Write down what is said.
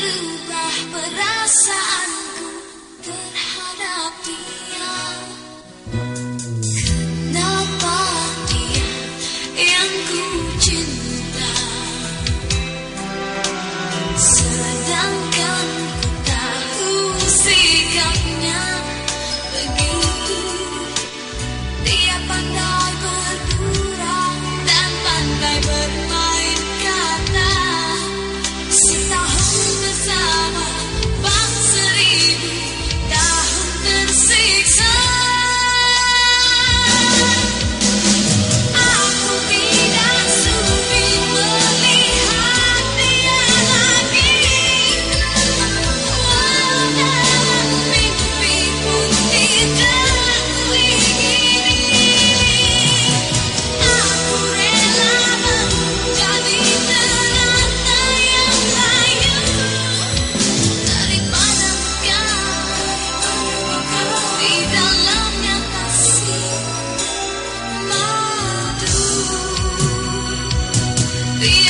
berubah perasaanku. The